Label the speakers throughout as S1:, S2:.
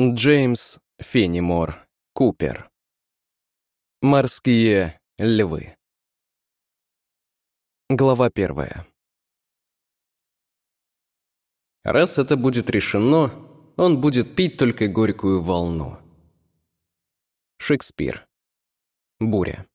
S1: Джеймс Феннимор Купер. Морские львы. Глава первая. Раз это будет решено, он будет пить только горькую волну. Шекспир. Буря.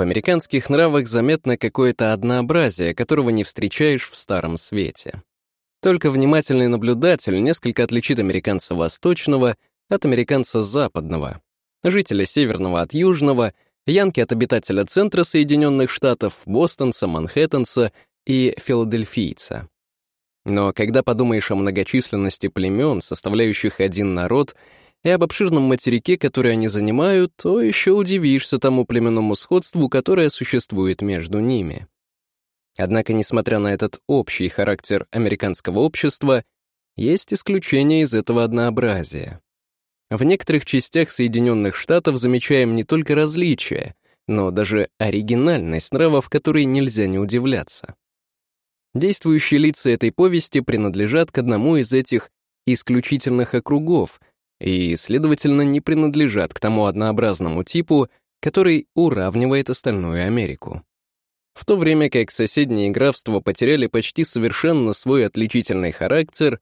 S1: В американских нравах заметно какое-то однообразие, которого не встречаешь в Старом Свете. Только внимательный наблюдатель несколько отличит американца восточного от американца западного, жителя северного от южного, янки от обитателя центра Соединенных Штатов, бостонца, манхэттенца и филадельфийца. Но когда подумаешь о многочисленности племен, составляющих один народ, и об обширном материке, который они занимают, то еще удивишься тому племенному сходству, которое существует между ними. Однако, несмотря на этот общий характер американского общества, есть исключения из этого однообразия. В некоторых частях Соединенных Штатов замечаем не только различия, но даже оригинальность нравов, которой нельзя не удивляться. Действующие лица этой повести принадлежат к одному из этих исключительных округов — и, следовательно, не принадлежат к тому однообразному типу, который уравнивает остальную Америку. В то время как соседние графства потеряли почти совершенно свой отличительный характер,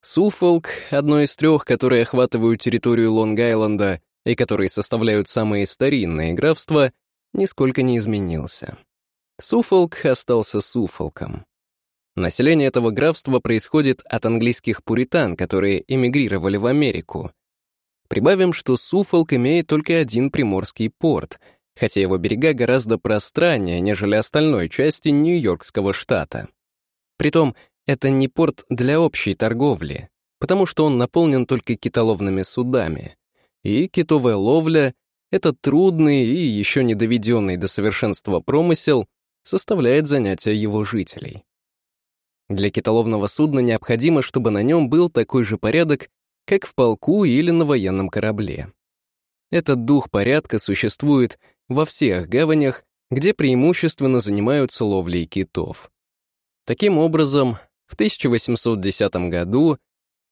S1: Суфолк, одно из трех, которые охватывают территорию Лонг-Айленда и которые составляют самые старинные графства, нисколько не изменился. Суфолк остался Суфолком. Население этого графства происходит от английских пуритан, которые эмигрировали в Америку. Прибавим, что Суфолк имеет только один приморский порт, хотя его берега гораздо пространнее, нежели остальной части Нью-Йоркского штата. Притом, это не порт для общей торговли, потому что он наполнен только китоловными судами. И китовая ловля — это трудный и еще не доведенный до совершенства промысел, составляет занятие его жителей. Для китоловного судна необходимо, чтобы на нем был такой же порядок, как в полку или на военном корабле. Этот дух порядка существует во всех гаванях, где преимущественно занимаются ловлей китов. Таким образом, в 1810 году,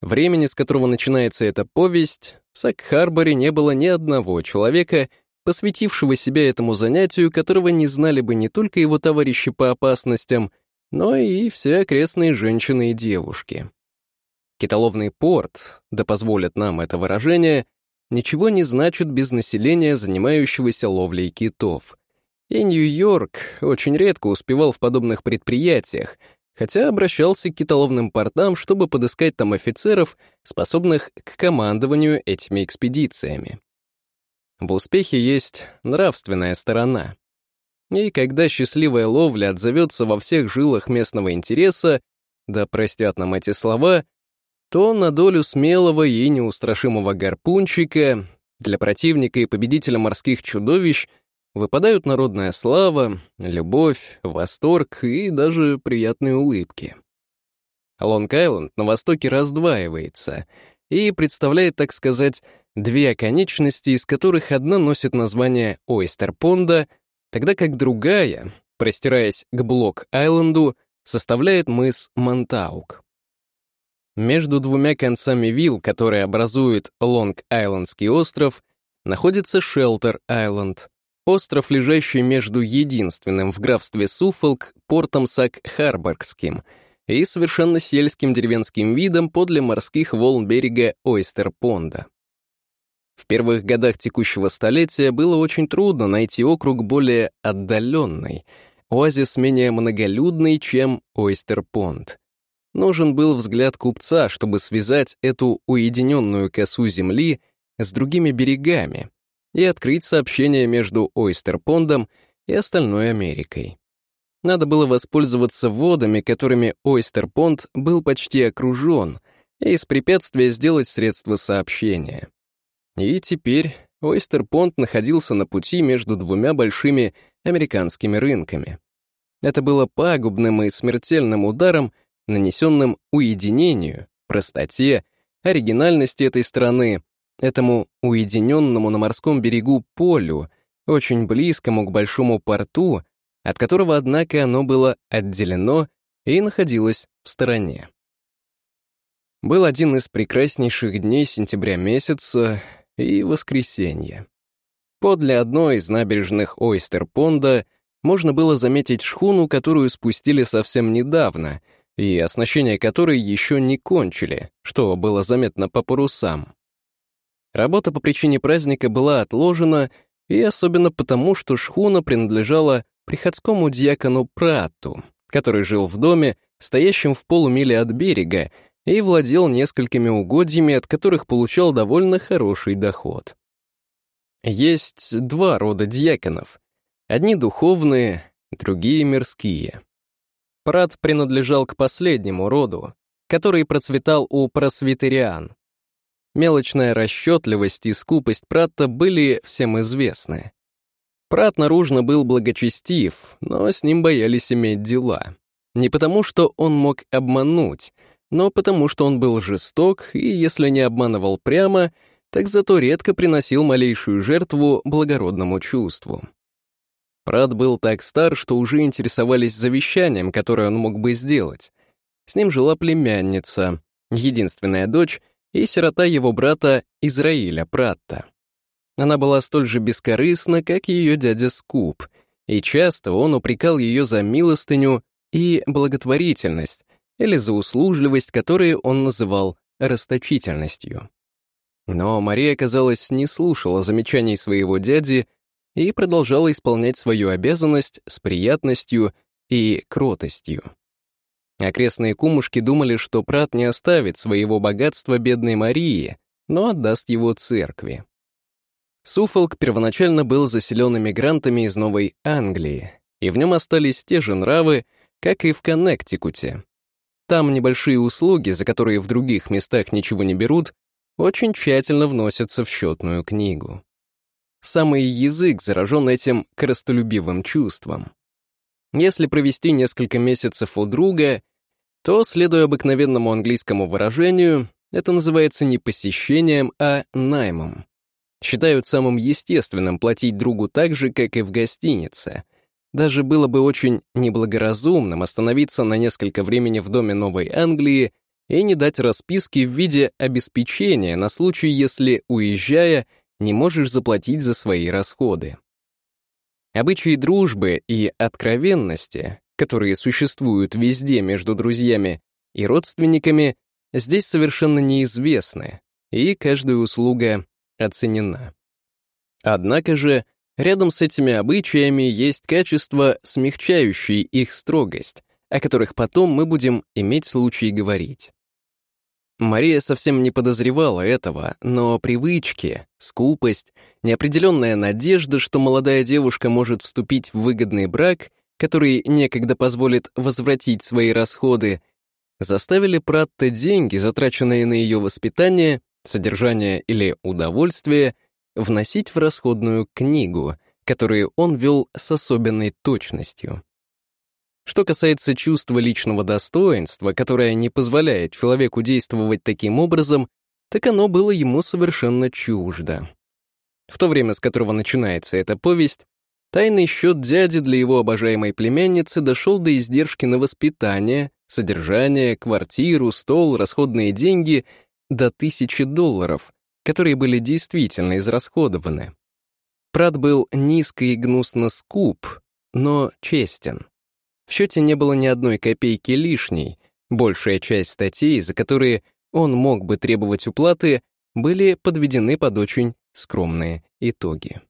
S1: времени, с которого начинается эта повесть, в Сак-Харборе не было ни одного человека, посвятившего себя этому занятию, которого не знали бы не только его товарищи по опасностям — но и все окрестные женщины и девушки. Китоловный порт, да позволят нам это выражение, ничего не значит без населения, занимающегося ловлей китов. И Нью-Йорк очень редко успевал в подобных предприятиях, хотя обращался к китоловным портам, чтобы подыскать там офицеров, способных к командованию этими экспедициями. В успехе есть нравственная сторона. И когда счастливая ловля отзовется во всех жилах местного интереса, да простят нам эти слова, то на долю смелого и неустрашимого гарпунчика для противника и победителя морских чудовищ выпадают народная слава, любовь, восторг и даже приятные улыбки. Лонг-Айленд на востоке раздваивается и представляет, так сказать, две оконечности, из которых одна носит название Ойстер-Понда — тогда как другая, простираясь к Блок-Айленду, составляет мыс Монтаук. Между двумя концами вилл, которые образуют Лонг-Айлендский остров, находится Шелтер-Айленд, остров, лежащий между единственным в графстве Суффолк портом Сак-Харборгским и совершенно сельским деревенским видом подле морских волн берега Ойстер-Понда. В первых годах текущего столетия было очень трудно найти округ более отдаленный, оазис менее многолюдный, чем Ойстер-Понт. Нужен был взгляд купца, чтобы связать эту уединенную косу земли с другими берегами и открыть сообщение между Ойстер-Пондом и остальной Америкой. Надо было воспользоваться водами, которыми Ойстер-Понд был почти окружен, и из препятствия сделать средство сообщения. И теперь Ойстер-Понт находился на пути между двумя большими американскими рынками. Это было пагубным и смертельным ударом, нанесенным уединению, простоте, оригинальности этой страны, этому уединенному на морском берегу полю, очень близкому к большому порту, от которого, однако, оно было отделено и находилось в стороне. Был один из прекраснейших дней сентября месяца и воскресенье. Подле одной из набережных Ойстер-Понда можно было заметить шхуну, которую спустили совсем недавно, и оснащение которой еще не кончили, что было заметно по парусам. Работа по причине праздника была отложена, и особенно потому, что шхуна принадлежала приходскому дьякону Прату, который жил в доме, стоящем в полумиле от берега, и владел несколькими угодьями, от которых получал довольно хороший доход. Есть два рода дьяконов. Одни духовные, другие мирские. Прат принадлежал к последнему роду, который процветал у просвитериан. Мелочная расчетливость и скупость Пратта были всем известны. Прат наружно был благочестив, но с ним боялись иметь дела. Не потому, что он мог обмануть, но потому, что он был жесток и, если не обманывал прямо, так зато редко приносил малейшую жертву благородному чувству. Прат был так стар, что уже интересовались завещанием, которое он мог бы сделать. С ним жила племянница, единственная дочь и сирота его брата Израиля Пратта. Она была столь же бескорыстна, как ее дядя Скуп, и часто он упрекал ее за милостыню и благотворительность, или за услужливость, которую он называл расточительностью. Но Мария, казалось, не слушала замечаний своего дяди и продолжала исполнять свою обязанность с приятностью и кротостью. Окрестные кумушки думали, что Прат не оставит своего богатства бедной Марии, но отдаст его церкви. Суфолк первоначально был заселен эмигрантами из Новой Англии, и в нем остались те же нравы, как и в Коннектикуте. Там небольшие услуги, за которые в других местах ничего не берут, очень тщательно вносятся в счетную книгу. Самый язык заражен этим коростолюбивым чувством. Если провести несколько месяцев у друга, то, следуя обыкновенному английскому выражению, это называется не посещением, а наймом считают самым естественным платить другу так же, как и в гостинице. Даже было бы очень неблагоразумным остановиться на несколько времени в доме Новой Англии и не дать расписки в виде обеспечения на случай, если, уезжая, не можешь заплатить за свои расходы. Обычаи дружбы и откровенности, которые существуют везде между друзьями и родственниками, здесь совершенно неизвестны, и каждая услуга оценена. Однако же, рядом с этими обычаями есть качества, смягчающие их строгость, о которых потом мы будем иметь случай говорить. Мария совсем не подозревала этого, но привычки, скупость, неопределенная надежда, что молодая девушка может вступить в выгодный брак, который некогда позволит возвратить свои расходы, заставили Пратта деньги, затраченные на ее воспитание, содержание или удовольствие вносить в расходную книгу, которую он вел с особенной точностью. Что касается чувства личного достоинства, которое не позволяет человеку действовать таким образом, так оно было ему совершенно чуждо. В то время, с которого начинается эта повесть, тайный счет дяди для его обожаемой племянницы дошел до издержки на воспитание, содержание, квартиру, стол, расходные деньги до тысячи долларов, которые были действительно израсходованы. Прат был низко и гнусно скуп, но честен. В счете не было ни одной копейки лишней, большая часть статей, за которые он мог бы требовать уплаты, были подведены под очень скромные итоги.